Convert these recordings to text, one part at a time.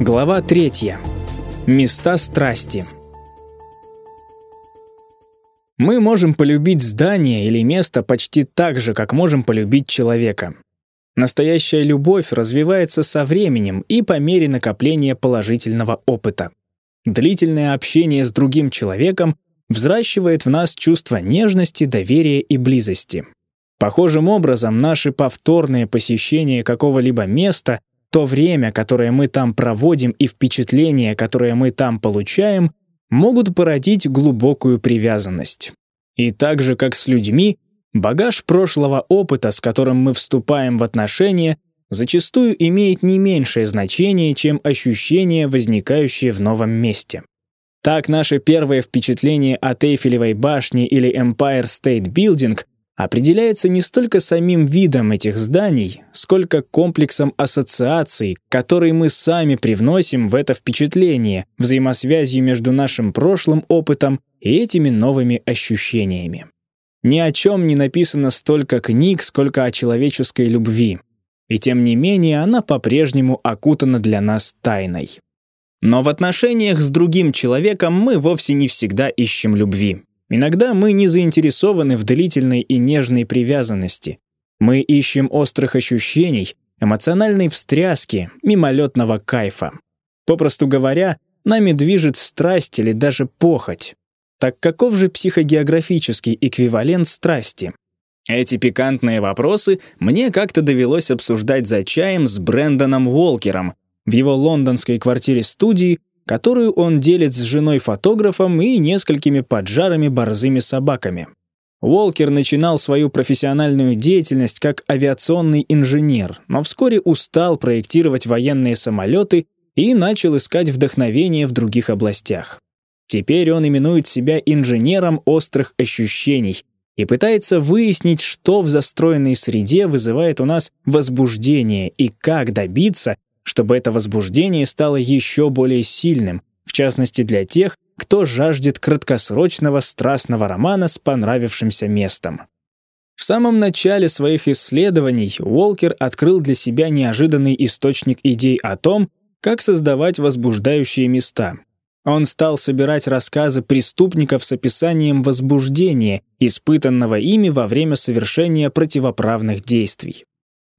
Глава 3. Места страсти. Мы можем полюбить здание или место почти так же, как можем полюбить человека. Настоящая любовь развивается со временем и по мере накопления положительного опыта. Длительное общение с другим человеком взращивает в нас чувство нежности, доверия и близости. Похожим образом наши повторные посещения какого-либо места то время, которое мы там проводим, и впечатления, которые мы там получаем, могут породить глубокую привязанность. И так же, как с людьми, багаж прошлого опыта, с которым мы вступаем в отношения, зачастую имеет не меньшее значение, чем ощущения, возникающие в новом месте. Так, наше первое впечатление от Эйфелевой башни или Empire State Building определяется не столько самим видом этих зданий, сколько комплексом ассоциаций, которые мы сами привносим в это впечатление, взаимосвязью между нашим прошлым опытом и этими новыми ощущениями. Ни о чем не написано столько книг, сколько о человеческой любви. И тем не менее она по-прежнему окутана для нас тайной. Но в отношениях с другим человеком мы вовсе не всегда ищем любви. Иногда мы не заинтересованы в длительной и нежной привязанности. Мы ищем острых ощущений, эмоциональной встряски, мимолетного кайфа. Попросту говоря, нами движет страсть или даже похоть. Так каков же психогеографический эквивалент страсти? Эти пикантные вопросы мне как-то довелось обсуждать за чаем с Брэндоном Уолкером в его лондонской квартире-студии которую он делит с женой-фотографом и несколькими поджарами борзыми собаками. Уолкер начинал свою профессиональную деятельность как авиационный инженер, но вскоре устал проектировать военные самолеты и начал искать вдохновение в других областях. Теперь он именует себя инженером острых ощущений и пытается выяснить, что в застроенной среде вызывает у нас возбуждение и как добиться, чтобы это возбуждение стало еще более сильным, в частности для тех, кто жаждет краткосрочного страстного романа с понравившимся местом. В самом начале своих исследований Уолкер открыл для себя неожиданный источник идей о том, как создавать возбуждающие места. Он стал собирать рассказы преступников с описанием возбуждения, испытанного ими во время совершения противоправных действий.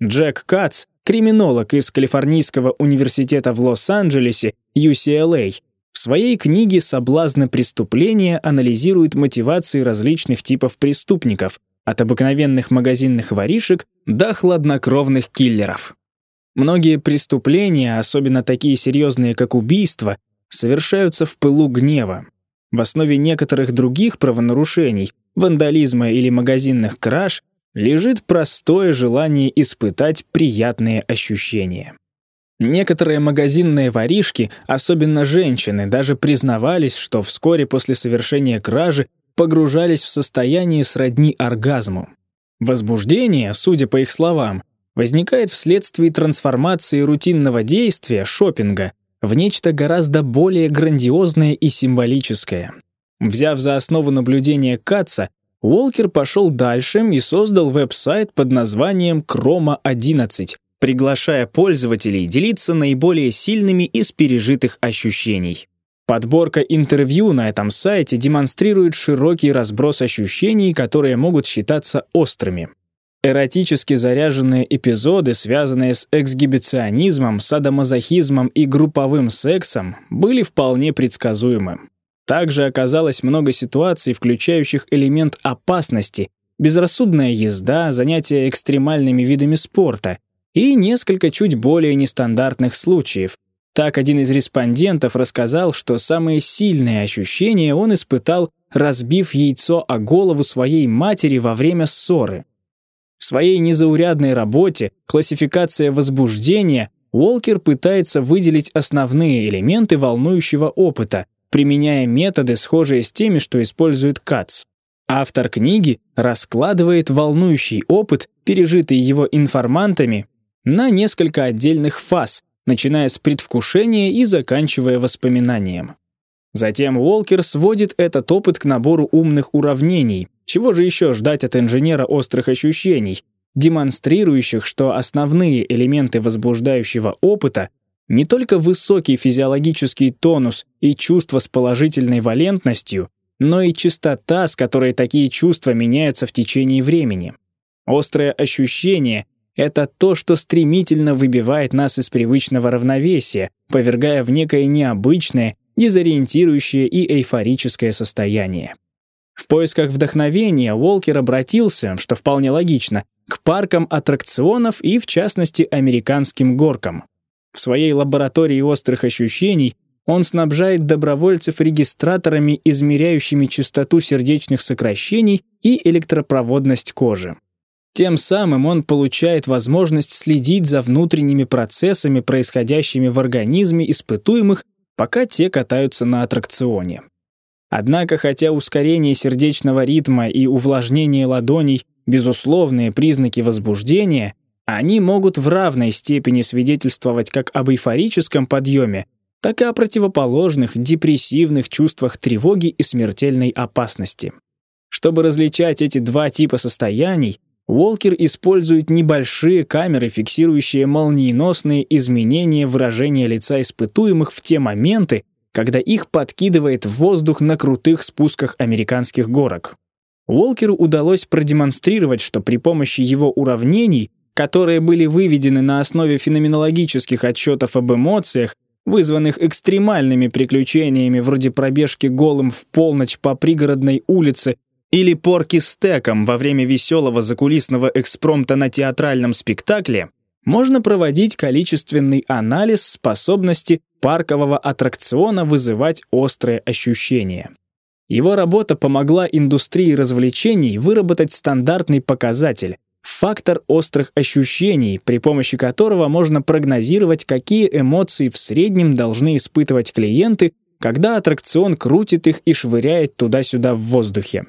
Джек Кац криминолог из Калифорнийского университета в Лос-Анджелесе, UCLA, в своей книге «Соблазны преступления» анализирует мотивации различных типов преступников, от обыкновенных магазинных воришек до хладнокровных киллеров. Многие преступления, особенно такие серьезные, как убийство, совершаются в пылу гнева. В основе некоторых других правонарушений, вандализма или магазинных краж, лежит простое желание испытать приятные ощущения. Некоторые магазинные воришки, особенно женщины, даже признавались, что вскоре после совершения кражи погружались в состояние сродни оргазму. Возбуждение, судя по их словам, возникает вследствие трансформации рутинного действия, шопинга, в нечто гораздо более грандиозное и символическое. Взяв за основу наблюдения Катца, Уолкер пошел дальше и создал веб-сайт под названием Chroma 11, приглашая пользователей делиться наиболее сильными из пережитых ощущений. Подборка интервью на этом сайте демонстрирует широкий разброс ощущений, которые могут считаться острыми. Эротически заряженные эпизоды, связанные с эксгибиционизмом, садомазохизмом и групповым сексом, были вполне предсказуемы. Также оказалось много ситуаций, включающих элемент опасности, безрассудная езда, занятия экстремальными видами спорта и несколько чуть более нестандартных случаев. Так один из респондентов рассказал, что самые сильные ощущения он испытал, разбив яйцо о голову своей матери во время ссоры. В своей незаурядной работе «Классификация возбуждения» Уолкер пытается выделить основные элементы волнующего опыта, применяя методы, схожие с теми, что использует Кац. Автор книги раскладывает волнующий опыт, пережитый его информантами, на несколько отдельных фаз, начиная с предвкушения и заканчивая воспоминанием. Затем Уолкер сводит этот опыт к набору умных уравнений. Чего же еще ждать от инженера острых ощущений, демонстрирующих, что основные элементы возбуждающего опыта Не только высокий физиологический тонус и чувство с положительной валентностью, но и частота, с которой такие чувства меняются в течение времени. Острое ощущение — это то, что стремительно выбивает нас из привычного равновесия, повергая в некое необычное, дезориентирующее и эйфорическое состояние. В поисках вдохновения Уолкер обратился, что вполне логично, к паркам аттракционов и, в частности, американским горкам. В своей лаборатории острых ощущений он снабжает добровольцев регистраторами, измеряющими частоту сердечных сокращений и электропроводность кожи. Тем самым он получает возможность следить за внутренними процессами, происходящими в организме испытуемых, пока те катаются на аттракционе. Однако, хотя ускорение сердечного ритма и увлажнение ладоней – безусловные признаки возбуждения, они могут в равной степени свидетельствовать как об эйфорическом подъеме, так и о противоположных, депрессивных чувствах тревоги и смертельной опасности. Чтобы различать эти два типа состояний, Уолкер использует небольшие камеры, фиксирующие молниеносные изменения выражения лица испытуемых в те моменты, когда их подкидывает в воздух на крутых спусках американских горок. Уолкеру удалось продемонстрировать, что при помощи его уравнений, которые были выведены на основе феноменологических отчетов об эмоциях, вызванных экстремальными приключениями вроде пробежки голым в полночь по пригородной улице или порки стеком во время веселого закулисного экспромта на театральном спектакле, можно проводить количественный анализ способности паркового аттракциона вызывать острые ощущения. Его работа помогла индустрии развлечений выработать стандартный показатель — фактор острых ощущений, при помощи которого можно прогнозировать, какие эмоции в среднем должны испытывать клиенты, когда аттракцион крутит их и швыряет туда-сюда в воздухе.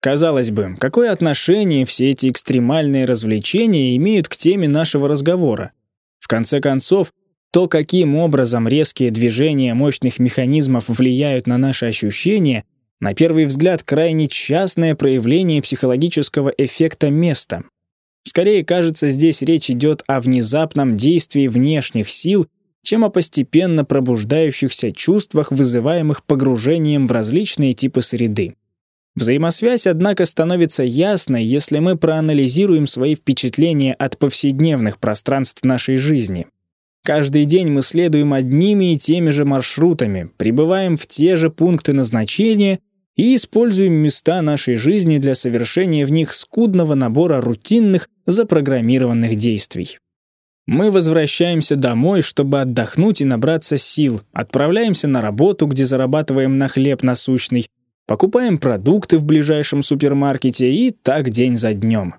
Казалось бы, какое отношение все эти экстремальные развлечения имеют к теме нашего разговора? В конце концов, то, каким образом резкие движения мощных механизмов влияют на наши ощущения — на первый взгляд, крайне частное проявление психологического эффекта места. Скорее, кажется, здесь речь идет о внезапном действии внешних сил, чем о постепенно пробуждающихся чувствах, вызываемых погружением в различные типы среды. Взаимосвязь, однако, становится ясной, если мы проанализируем свои впечатления от повседневных пространств нашей жизни. Каждый день мы следуем одними и теми же маршрутами, прибываем в те же пункты назначения и используем места нашей жизни для совершения в них скудного набора рутинных, запрограммированных действий. Мы возвращаемся домой, чтобы отдохнуть и набраться сил, отправляемся на работу, где зарабатываем на хлеб насущный, покупаем продукты в ближайшем супермаркете и так день за днем.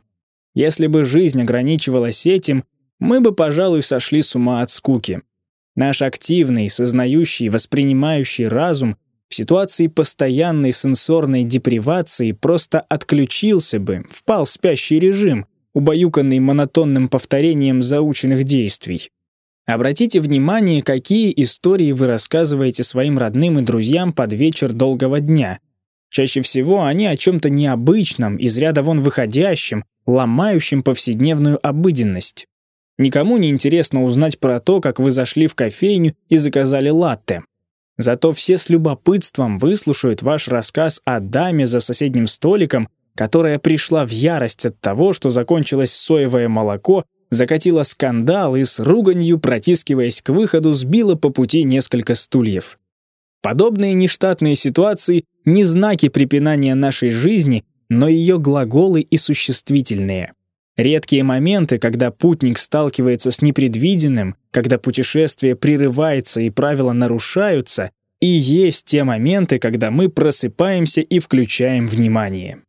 Если бы жизнь ограничивалась этим, мы бы, пожалуй, сошли с ума от скуки. Наш активный, сознающий, воспринимающий разум — в ситуации постоянной сенсорной депривации просто отключился бы, впал в спящий режим, убаюканный монотонным повторением заученных действий. Обратите внимание, какие истории вы рассказываете своим родным и друзьям под вечер долгого дня. Чаще всего они о чем-то необычном, из ряда вон выходящем, ломающем повседневную обыденность. Никому не интересно узнать про то, как вы зашли в кофейню и заказали латте. Зато все с любопытством выслушают ваш рассказ о даме за соседним столиком, которая пришла в ярость от того, что закончилось соевое молоко, закатила скандал и с руганью, протискиваясь к выходу, сбила по пути несколько стульев. Подобные нештатные ситуации — не знаки препинания нашей жизни, но ее глаголы и существительные. Редкие моменты, когда путник сталкивается с непредвиденным, когда путешествие прерывается и правила нарушаются, и есть те моменты, когда мы просыпаемся и включаем внимание.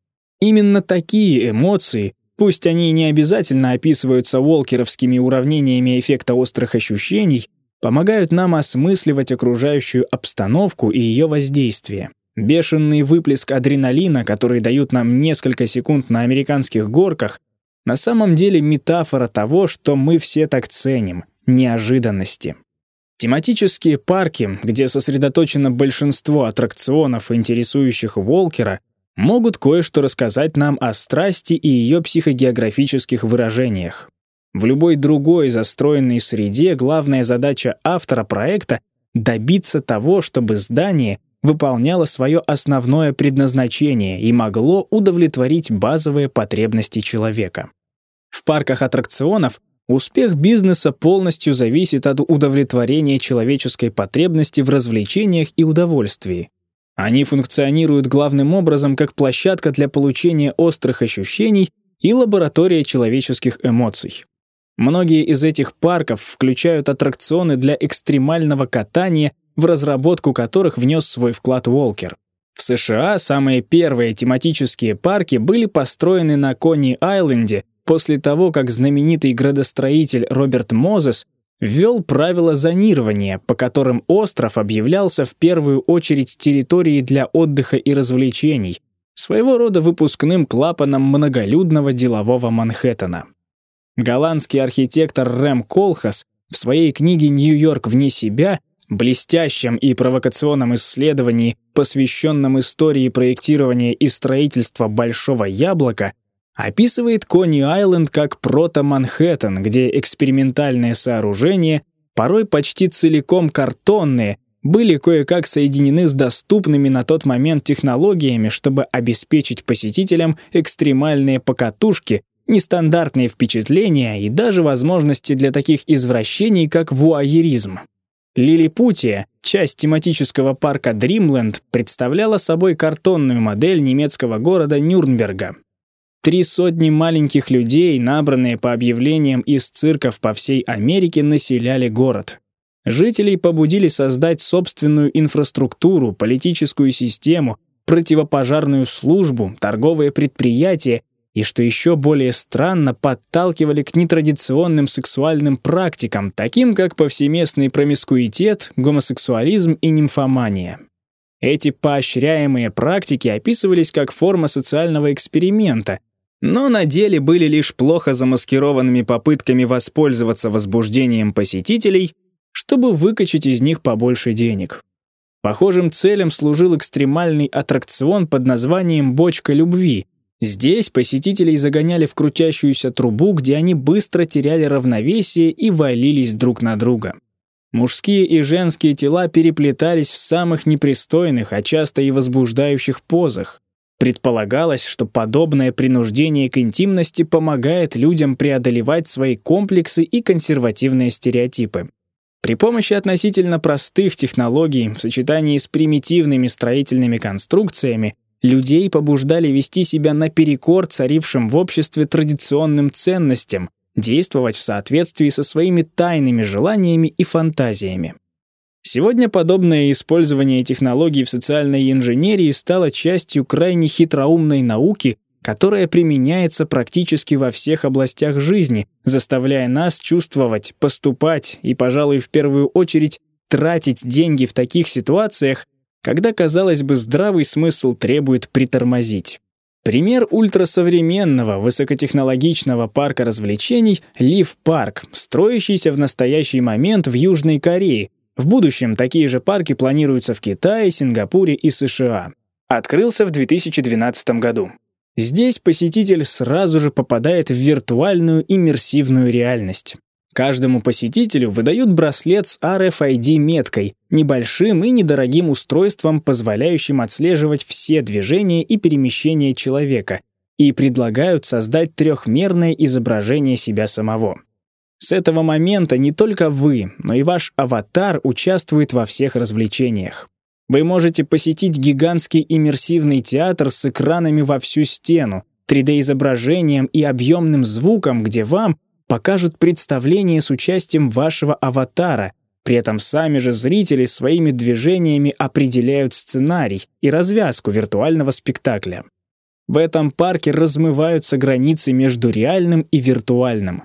Именно такие эмоции, пусть они и не обязательно описываются волкеровскими уравнениями эффекта острых ощущений, помогают нам осмысливать окружающую обстановку и ее воздействие. Бешеный выплеск адреналина, который дают нам несколько секунд на американских горках, на самом деле метафора того, что мы все так ценим — неожиданности. Тематические парки, где сосредоточено большинство аттракционов, интересующих Волкера, могут кое-что рассказать нам о страсти и ее психогеографических выражениях. В любой другой застроенной среде главная задача автора проекта — добиться того, чтобы здание выполняло свое основное предназначение и могло удовлетворить базовые потребности человека. В парках аттракционов успех бизнеса полностью зависит от удовлетворения человеческой потребности в развлечениях и удовольствии. Они функционируют главным образом как площадка для получения острых ощущений и лаборатория человеческих эмоций. Многие из этих парков включают аттракционы для экстремального катания, в разработку которых внес свой вклад Волкер. В США самые первые тематические парки были построены на Кони-Айленде после того, как знаменитый градостроитель Роберт Мозес ввел правила зонирования, по которым остров объявлялся в первую очередь территорией для отдыха и развлечений, своего рода выпускным клапаном многолюдного делового Манхэттена. Голландский архитектор Рэм Колхас в своей книге «Нью-Йорк вне себя» блестящем и провокационном исследовании, посвященном истории проектирования и строительства Большого Яблока, описывает Кони-Айленд как прото-Манхэттен, где экспериментальные сооружения, порой почти целиком картонные, были кое-как соединены с доступными на тот момент технологиями, чтобы обеспечить посетителям экстремальные покатушки, нестандартные впечатления и даже возможности для таких извращений, как вуайеризм. Лилипутия, часть тематического парка Дримленд, представляла собой картонную модель немецкого города Нюрнберга. Три сотни маленьких людей, набранные по объявлениям из цирков по всей Америке, населяли город. Жителей побудили создать собственную инфраструктуру, политическую систему, противопожарную службу, торговые предприятия и, что еще более странно, подталкивали к нетрадиционным сексуальным практикам, таким как повсеместный промискуитет, гомосексуализм и нимфомания. Эти поощряемые практики описывались как форма социального эксперимента, но на деле были лишь плохо замаскированными попытками воспользоваться возбуждением посетителей, чтобы выкачать из них побольше денег. Похожим целям служил экстремальный аттракцион под названием «Бочка любви». Здесь посетителей загоняли в крутящуюся трубу, где они быстро теряли равновесие и валились друг на друга. Мужские и женские тела переплетались в самых непристойных, а часто и возбуждающих позах. Предполагалось, что подобное принуждение к интимности помогает людям преодолевать свои комплексы и консервативные стереотипы. При помощи относительно простых технологий в сочетании с примитивными строительными конструкциями людей побуждали вести себя наперекор царившим в обществе традиционным ценностям, действовать в соответствии со своими тайными желаниями и фантазиями. Сегодня подобное использование технологий в социальной инженерии стало частью крайне хитроумной науки, которая применяется практически во всех областях жизни, заставляя нас чувствовать, поступать и, пожалуй, в первую очередь, тратить деньги в таких ситуациях, когда, казалось бы, здравый смысл требует притормозить. Пример ультрасовременного, высокотехнологичного парка развлечений — Лив Парк, строящийся в настоящий момент в Южной Корее, в будущем такие же парки планируются в Китае, Сингапуре и США. Открылся в 2012 году. Здесь посетитель сразу же попадает в виртуальную иммерсивную реальность. Каждому посетителю выдают браслет с RFID-меткой, небольшим и недорогим устройством, позволяющим отслеживать все движения и перемещения человека, и предлагают создать трехмерное изображение себя самого. С этого момента не только вы, но и ваш аватар участвует во всех развлечениях. Вы можете посетить гигантский иммерсивный театр с экранами во всю стену, 3D-изображением и объемным звуком, где вам покажут представление с участием вашего аватара, при этом сами же зрители своими движениями определяют сценарий и развязку виртуального спектакля. В этом парке размываются границы между реальным и виртуальным.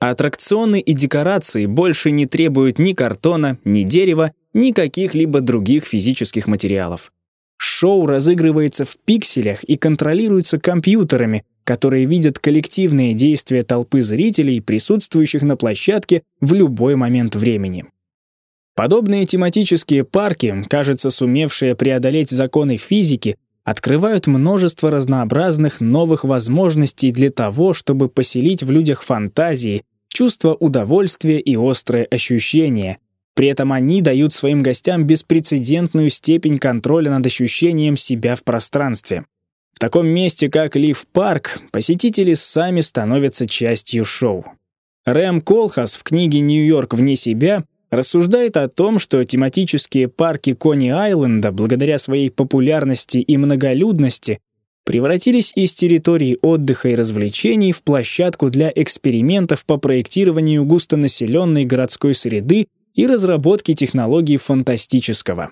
Аттракционы и декорации больше не требуют ни картона, ни дерева, ни каких-либо других физических материалов. Шоу разыгрывается в пикселях и контролируется компьютерами, которые видят коллективные действия толпы зрителей, присутствующих на площадке в любой момент времени. Подобные тематические парки, кажется, сумевшие преодолеть законы физики, открывают множество разнообразных новых возможностей для того, чтобы поселить в людях фантазии, чувство удовольствия и острое ощущение. При этом они дают своим гостям беспрецедентную степень контроля над ощущением себя в пространстве. В таком месте, как Лив-парк, посетители сами становятся частью шоу. Рэм Колхас в книге «Нью-Йорк вне себя» рассуждает о том, что тематические парки Кони-Айленда, благодаря своей популярности и многолюдности, превратились из территории отдыха и развлечений в площадку для экспериментов по проектированию густонаселенной городской среды и разработке технологий фантастического.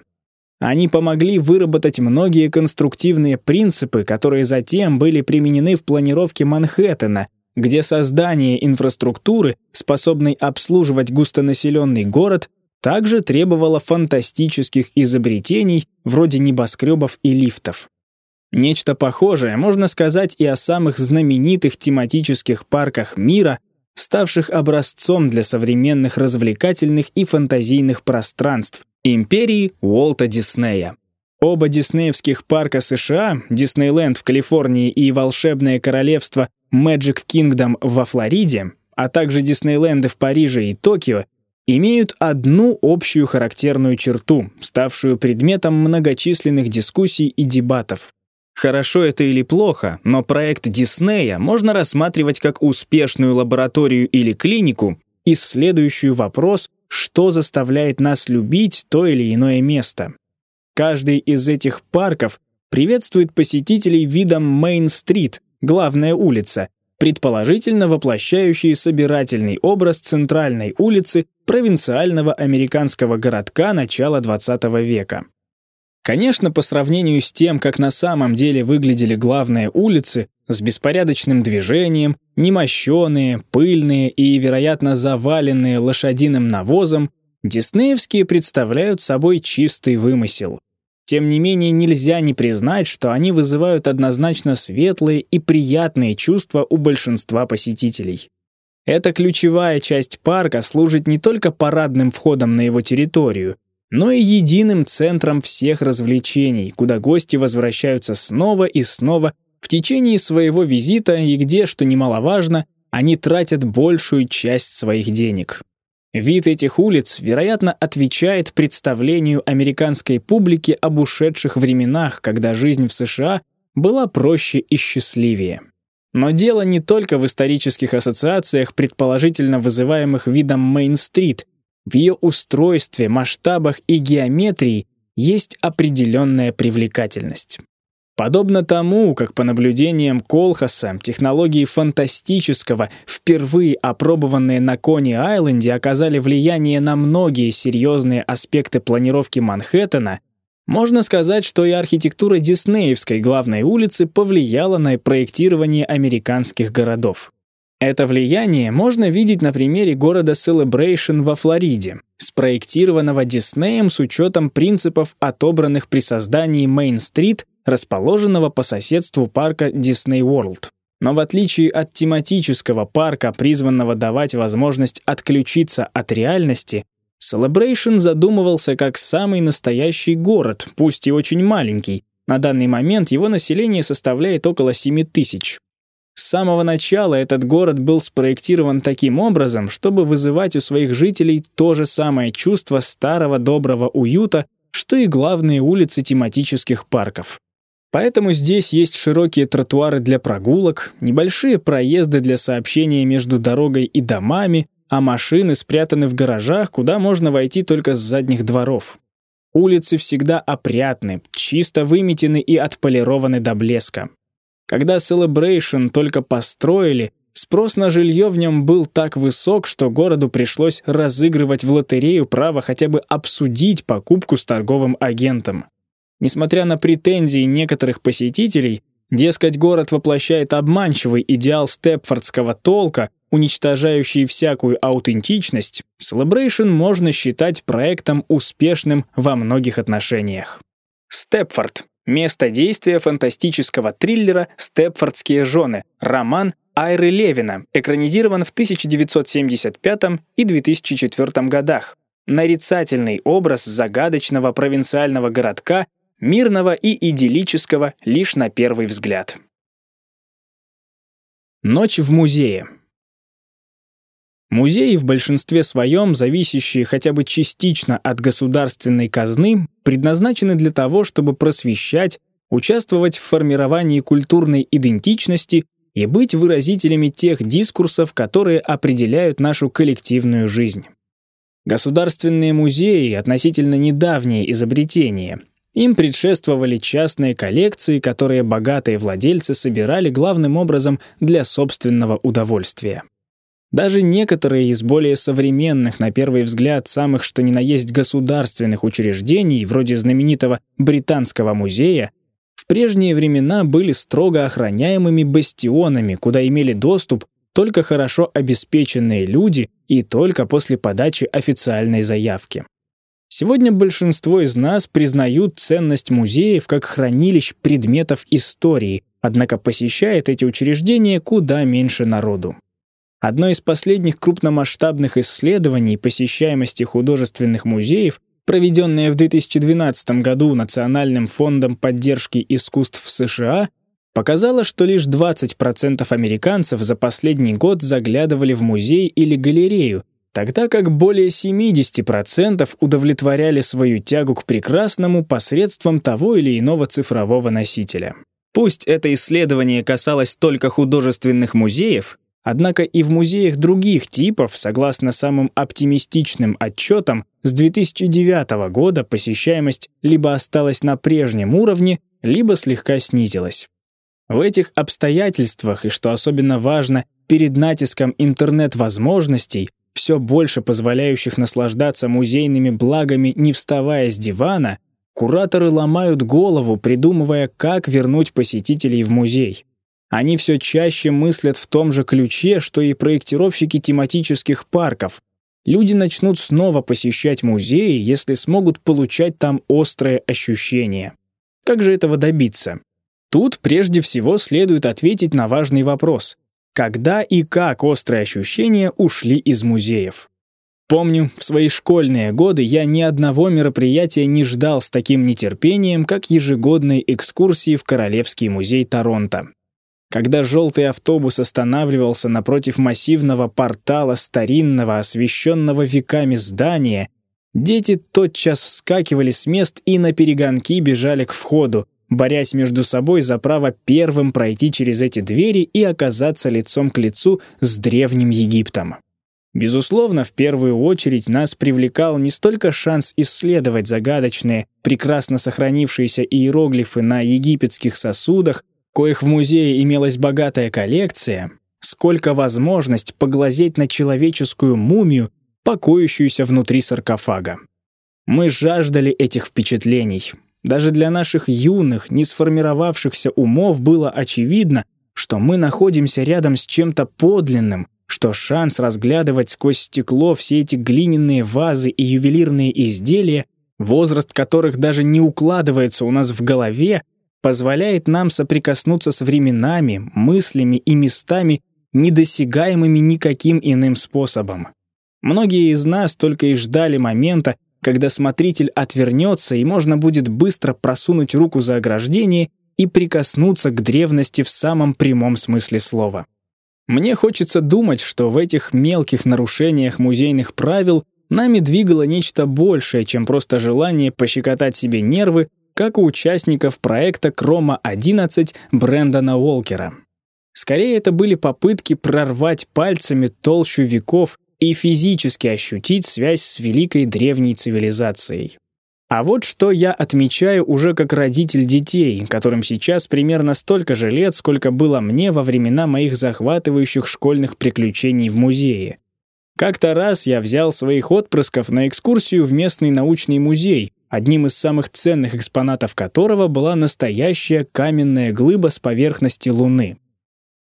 Они помогли выработать многие конструктивные принципы, которые затем были применены в планировке Манхэттена, где создание инфраструктуры, способной обслуживать густонаселенный город, также требовало фантастических изобретений вроде небоскребов и лифтов. Нечто похожее можно сказать и о самых знаменитых тематических парках мира, ставших образцом для современных развлекательных и фантазийных пространств империи Уолта Диснея. Оба диснеевских парка США, Диснейленд в Калифорнии и Волшебное королевство Magic Kingdom во Флориде, а также Диснейленды в Париже и Токио, имеют одну общую характерную черту, ставшую предметом многочисленных дискуссий и дебатов. Хорошо это или плохо, но проект Диснея можно рассматривать как успешную лабораторию или клинику, исследующую вопрос, что заставляет нас любить то или иное место. Каждый из этих парков приветствует посетителей видом Мейн-стрит, главная улица, предположительно воплощающий собирательный образ центральной улицы провинциального американского городка начала XX века. Конечно, по сравнению с тем, как на самом деле выглядели главные улицы, с беспорядочным движением, немощенные, пыльные и, вероятно, заваленные лошадиным навозом, диснеевские представляют собой чистый вымысел. Тем не менее, нельзя не признать, что они вызывают однозначно светлые и приятные чувства у большинства посетителей. Эта ключевая часть парка служит не только парадным входом на его территорию, но и единым центром всех развлечений, куда гости возвращаются снова и снова в течение своего визита и где, что немаловажно, они тратят большую часть своих денег. Вид этих улиц, вероятно, отвечает представлению американской публики об ушедших временах, когда жизнь в США была проще и счастливее. Но дело не только в исторических ассоциациях, предположительно вызываемых видом Мейн-стрит, в ее устройстве, масштабах и геометрии есть определенная привлекательность. Подобно тому, как по наблюдениям Колхаса технологии фантастического, впервые опробованные на Кони-Айленде, оказали влияние на многие серьезные аспекты планировки Манхэттена, можно сказать, что и архитектура Диснеевской главной улицы повлияла на проектирование американских городов. Это влияние можно видеть на примере города Celebration во Флориде, спроектированного Диснеем с учетом принципов, отобранных при создании Мейн-стрит, расположенного по соседству парка Disney World. Но в отличие от тематического парка, призванного давать возможность отключиться от реальности, Celebration задумывался как самый настоящий город, пусть и очень маленький. На данный момент его население составляет около 7 тысяч. С самого начала этот город был спроектирован таким образом, чтобы вызывать у своих жителей то же самое чувство старого доброго уюта, что и главные улицы тематических парков. Поэтому здесь есть широкие тротуары для прогулок, небольшие проезды для сообщения между дорогой и домами, а машины спрятаны в гаражах, куда можно войти только с задних дворов. Улицы всегда опрятны, чисто выметены и отполированы до блеска. Когда Celebration только построили, спрос на жилье в нем был так высок, что городу пришлось разыгрывать в лотерею право хотя бы обсудить покупку с торговым агентом. Несмотря на претензии некоторых посетителей, дескать, город воплощает обманчивый идеал степфордского толка, уничтожающий всякую аутентичность, Celebration можно считать проектом успешным во многих отношениях. Степфорд Место действия фантастического триллера «Степфордские жены», роман Айры Левина, экранизирован в 1975 и 2004 годах. Нарицательный образ загадочного провинциального городка, мирного и идиллического лишь на первый взгляд. Ночь в музее. Музеи в большинстве своем, зависящие хотя бы частично от государственной казны, предназначены для того, чтобы просвещать, участвовать в формировании культурной идентичности и быть выразителями тех дискурсов, которые определяют нашу коллективную жизнь. Государственные музеи — относительно недавнее изобретение. Им предшествовали частные коллекции, которые богатые владельцы собирали главным образом для собственного удовольствия. Даже некоторые из более современных, на первый взгляд, самых что ни на есть государственных учреждений, вроде знаменитого Британского музея, в прежние времена были строго охраняемыми бастионами, куда имели доступ только хорошо обеспеченные люди и только после подачи официальной заявки. Сегодня большинство из нас признают ценность музеев как хранилищ предметов истории, однако посещает эти учреждения куда меньше народу. Одно из последних крупномасштабных исследований посещаемости художественных музеев, проведенное в 2012 году Национальным фондом поддержки искусств в США, показало, что лишь 20% американцев за последний год заглядывали в музей или галерею, тогда как более 70% удовлетворяли свою тягу к прекрасному посредством того или иного цифрового носителя. Пусть это исследование касалось только художественных музеев, Однако и в музеях других типов, согласно самым оптимистичным отчетам, с 2009 года посещаемость либо осталась на прежнем уровне, либо слегка снизилась. В этих обстоятельствах, и что особенно важно, перед натиском интернет-возможностей, все больше позволяющих наслаждаться музейными благами, не вставая с дивана, кураторы ломают голову, придумывая, как вернуть посетителей в музей. Они все чаще мыслят в том же ключе, что и проектировщики тематических парков. Люди начнут снова посещать музеи, если смогут получать там острые ощущения. Как же этого добиться? Тут прежде всего следует ответить на важный вопрос. Когда и как острые ощущения ушли из музеев? Помню, в свои школьные годы я ни одного мероприятия не ждал с таким нетерпением, как ежегодные экскурсии в Королевский музей Торонто. Когда желтый автобус останавливался напротив массивного портала старинного, освещенного веками здания, дети тотчас вскакивали с мест и на перегонки бежали к входу, борясь между собой за право первым пройти через эти двери и оказаться лицом к лицу с Древним Египтом. Безусловно, в первую очередь нас привлекал не столько шанс исследовать загадочные, прекрасно сохранившиеся иероглифы на египетских сосудах коих в музее имелась богатая коллекция, сколько возможность поглазеть на человеческую мумию, покоящуюся внутри саркофага. Мы жаждали этих впечатлений. Даже для наших юных, не сформировавшихся умов было очевидно, что мы находимся рядом с чем-то подлинным, что шанс разглядывать сквозь стекло все эти глиняные вазы и ювелирные изделия, возраст которых даже не укладывается у нас в голове, позволяет нам соприкоснуться с временами, мыслями и местами, недосягаемыми никаким иным способом. Многие из нас только и ждали момента, когда смотритель отвернется и можно будет быстро просунуть руку за ограждение и прикоснуться к древности в самом прямом смысле слова. Мне хочется думать, что в этих мелких нарушениях музейных правил нами двигало нечто большее, чем просто желание пощекотать себе нервы как у участников проекта Крома-11 Брэндона Уолкера. Скорее, это были попытки прорвать пальцами толщу веков и физически ощутить связь с великой древней цивилизацией. А вот что я отмечаю уже как родитель детей, которым сейчас примерно столько же лет, сколько было мне во времена моих захватывающих школьных приключений в музее. Как-то раз я взял своих отпрысков на экскурсию в местный научный музей, одним из самых ценных экспонатов которого была настоящая каменная глыба с поверхности Луны.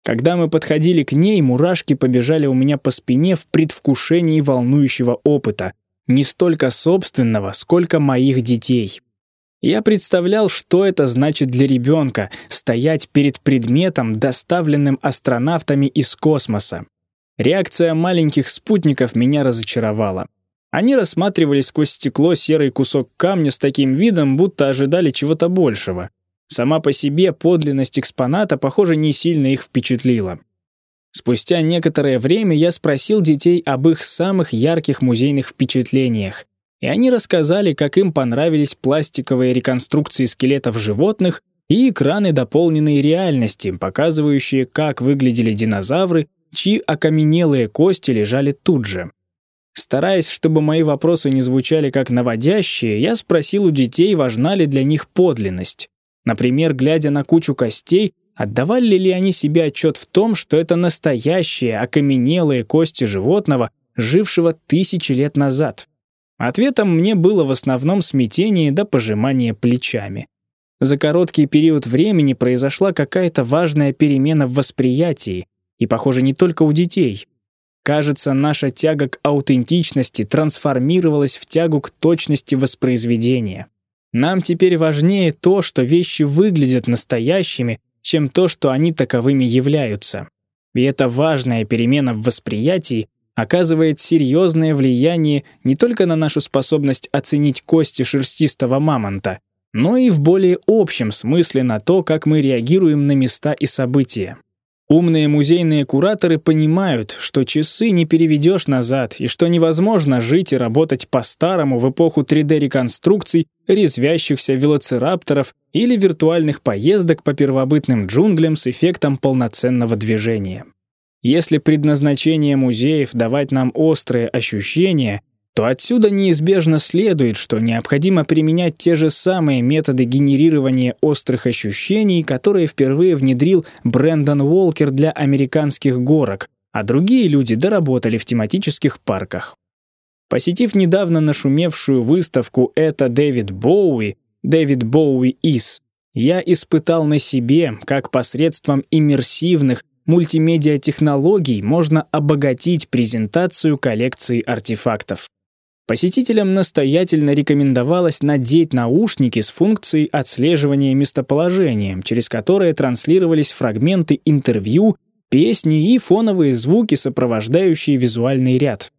Когда мы подходили к ней, мурашки побежали у меня по спине в предвкушении волнующего опыта, не столько собственного, сколько моих детей. Я представлял, что это значит для ребенка — стоять перед предметом, доставленным астронавтами из космоса. Реакция маленьких спутников меня разочаровала. Они рассматривали сквозь стекло серый кусок камня с таким видом, будто ожидали чего-то большего. Сама по себе подлинность экспоната, похоже, не сильно их впечатлила. Спустя некоторое время я спросил детей об их самых ярких музейных впечатлениях, и они рассказали, как им понравились пластиковые реконструкции скелетов животных и экраны дополненной реальности, показывающие, как выглядели динозавры, чьи окаменелые кости лежали тут же. Стараясь, чтобы мои вопросы не звучали как наводящие, я спросил у детей, важна ли для них подлинность. Например, глядя на кучу костей, отдавали ли они себе отчет в том, что это настоящие окаменелые кости животного, жившего тысячи лет назад. Ответом мне было в основном смятение до пожимания плечами. За короткий период времени произошла какая-то важная перемена в восприятии, и, похоже, не только у детей. Кажется, наша тяга к аутентичности трансформировалась в тягу к точности воспроизведения. Нам теперь важнее то, что вещи выглядят настоящими, чем то, что они таковыми являются. И эта важная перемена в восприятии оказывает серьезное влияние не только на нашу способность оценить кости шерстистого мамонта, но и в более общем смысле на то, как мы реагируем на места и события. Умные музейные кураторы понимают, что часы не переведешь назад и что невозможно жить и работать по-старому в эпоху 3D-реконструкций, резвящихся велоцирапторов или виртуальных поездок по первобытным джунглям с эффектом полноценного движения. Если предназначение музеев давать нам острые ощущения, то отсюда неизбежно следует, что необходимо применять те же самые методы генерирования острых ощущений, которые впервые внедрил Брэндон Уолкер для американских горок, а другие люди доработали в тематических парках. Посетив недавно нашумевшую выставку «Это Дэвид Боуи», «Дэвид Боуи Is», я испытал на себе, как посредством иммерсивных мультимедиа-технологий можно обогатить презентацию коллекции артефактов. Посетителям настоятельно рекомендовалось надеть наушники с функцией отслеживания местоположения, через которые транслировались фрагменты интервью, песни и фоновые звуки, сопровождающие визуальный ряд.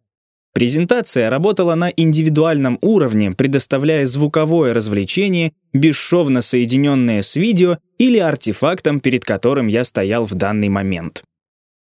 Презентация работала на индивидуальном уровне, предоставляя звуковое развлечение, бесшовно соединенное с видео или артефактом, перед которым я стоял в данный момент.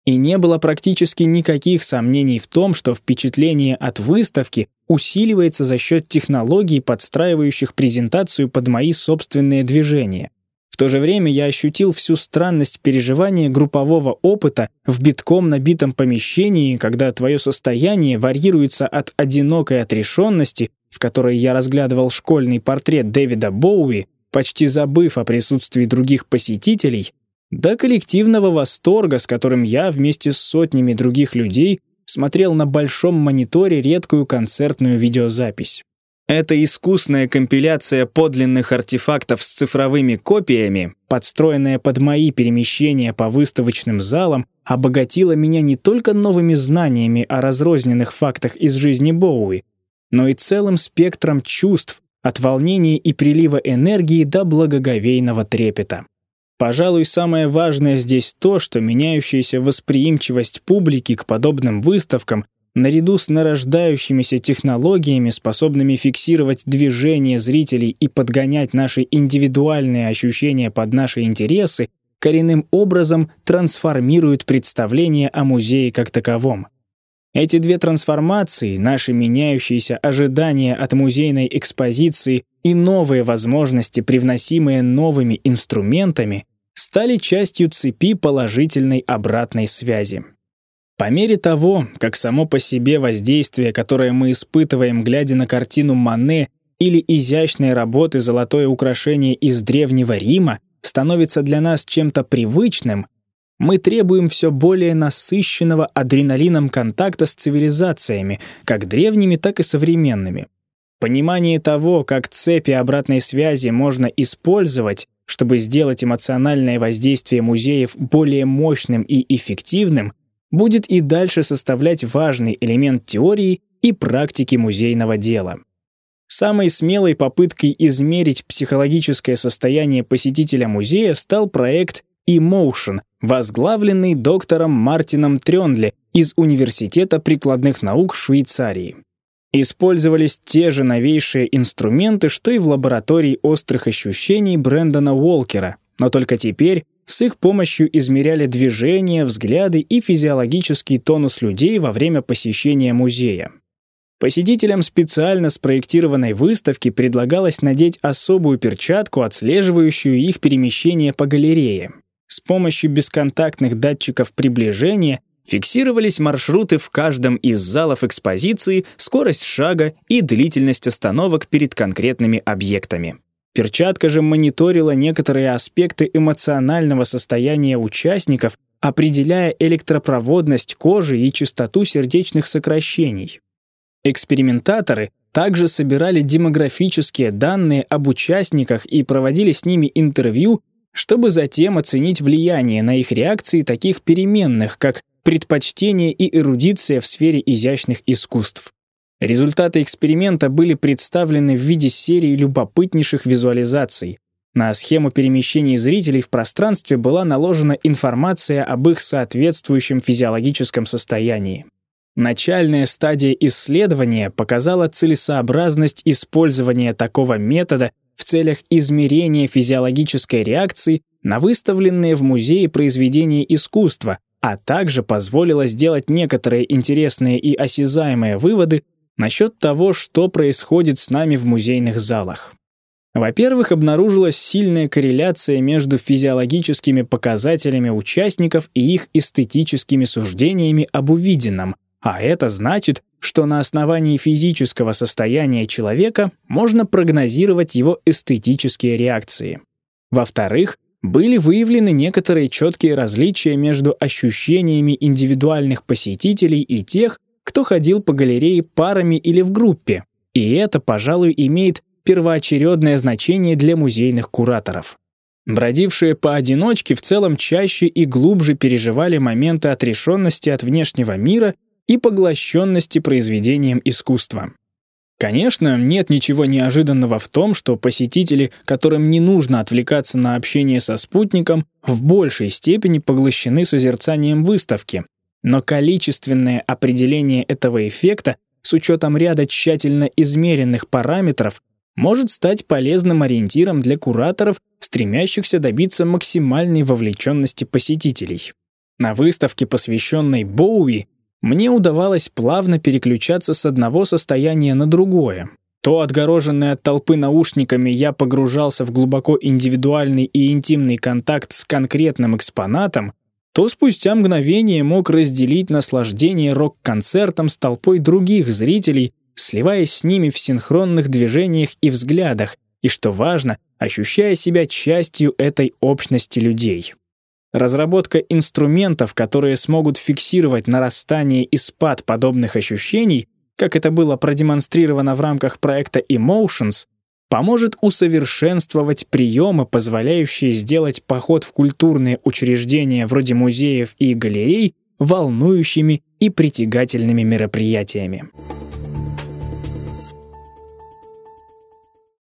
И не было практически никаких сомнений в том, что впечатление от выставки усиливается за счет технологий, подстраивающих презентацию под мои собственные движения. То же время я ощутил всю странность переживания группового опыта в битком набитом помещении, когда твое состояние варьируется от одинокой отрешенности, в которой я разглядывал школьный портрет Дэвида Боуи, почти забыв о присутствии других посетителей, до коллективного восторга, с которым я вместе с сотнями других людей смотрел на большом мониторе редкую концертную видеозапись. Эта искусная компиляция подлинных артефактов с цифровыми копиями, подстроенная под мои перемещения по выставочным залам, обогатила меня не только новыми знаниями о разрозненных фактах из жизни Боуи, но и целым спектром чувств, от волнения и прилива энергии до благоговейного трепета. Пожалуй, самое важное здесь то, что меняющаяся восприимчивость публики к подобным выставкам наряду с нарождающимися технологиями, способными фиксировать движение зрителей и подгонять наши индивидуальные ощущения под наши интересы, коренным образом трансформирует представление о музее как таковом. Эти две трансформации, наши меняющиеся ожидания от музейной экспозиции и новые возможности, привносимые новыми инструментами, стали частью цепи положительной обратной связи. По мере того, как само по себе воздействие, которое мы испытываем, глядя на картину Мане или изящные работы «Золотое украшение» из Древнего Рима, становится для нас чем-то привычным, мы требуем все более насыщенного адреналином контакта с цивилизациями, как древними, так и современными. Понимание того, как цепи обратной связи можно использовать, чтобы сделать эмоциональное воздействие музеев более мощным и эффективным, будет и дальше составлять важный элемент теории и практики музейного дела. Самой смелой попыткой измерить психологическое состояние посетителя музея стал проект Emotion, возглавленный доктором Мартином Трёндли из Университета прикладных наук Швейцарии. Использовались те же новейшие инструменты, что и в лаборатории острых ощущений Брэндона Уолкера, но только теперь С их помощью измеряли движения, взгляды и физиологический тонус людей во время посещения музея. Посетителям специально спроектированной выставки предлагалось надеть особую перчатку, отслеживающую их перемещение по галерее. С помощью бесконтактных датчиков приближения фиксировались маршруты в каждом из залов экспозиции, скорость шага и длительность остановок перед конкретными объектами. Перчатка же мониторила некоторые аспекты эмоционального состояния участников, определяя электропроводность кожи и частоту сердечных сокращений. Экспериментаторы также собирали демографические данные об участниках и проводили с ними интервью, чтобы затем оценить влияние на их реакции таких переменных, как предпочтение и эрудиция в сфере изящных искусств. Результаты эксперимента были представлены в виде серии любопытнейших визуализаций. На схему перемещений зрителей в пространстве была наложена информация об их соответствующем физиологическом состоянии. Начальная стадия исследования показала целесообразность использования такого метода в целях измерения физиологической реакции на выставленные в музее произведения искусства, а также позволила сделать некоторые интересные и осязаемые выводы насчет того, что происходит с нами в музейных залах. Во-первых, обнаружилась сильная корреляция между физиологическими показателями участников и их эстетическими суждениями об увиденном, а это значит, что на основании физического состояния человека можно прогнозировать его эстетические реакции. Во-вторых, были выявлены некоторые четкие различия между ощущениями индивидуальных посетителей и тех, кто ходил по галерее парами или в группе, и это, пожалуй, имеет первоочередное значение для музейных кураторов. Бродившие поодиночке в целом чаще и глубже переживали моменты отрешенности от внешнего мира и поглощенности произведением искусства. Конечно, нет ничего неожиданного в том, что посетители, которым не нужно отвлекаться на общение со спутником, в большей степени поглощены созерцанием выставки, но количественное определение этого эффекта с учетом ряда тщательно измеренных параметров может стать полезным ориентиром для кураторов, стремящихся добиться максимальной вовлеченности посетителей. На выставке, посвященной Боуи, мне удавалось плавно переключаться с одного состояния на другое. То отгороженный от толпы наушниками я погружался в глубоко индивидуальный и интимный контакт с конкретным экспонатом, то спустя мгновение мог разделить наслаждение рок-концертом с толпой других зрителей, сливаясь с ними в синхронных движениях и взглядах, и, что важно, ощущая себя частью этой общности людей. Разработка инструментов, которые смогут фиксировать нарастание и спад подобных ощущений, как это было продемонстрировано в рамках проекта Emotions, поможет усовершенствовать приемы, позволяющие сделать поход в культурные учреждения вроде музеев и галерей волнующими и притягательными мероприятиями.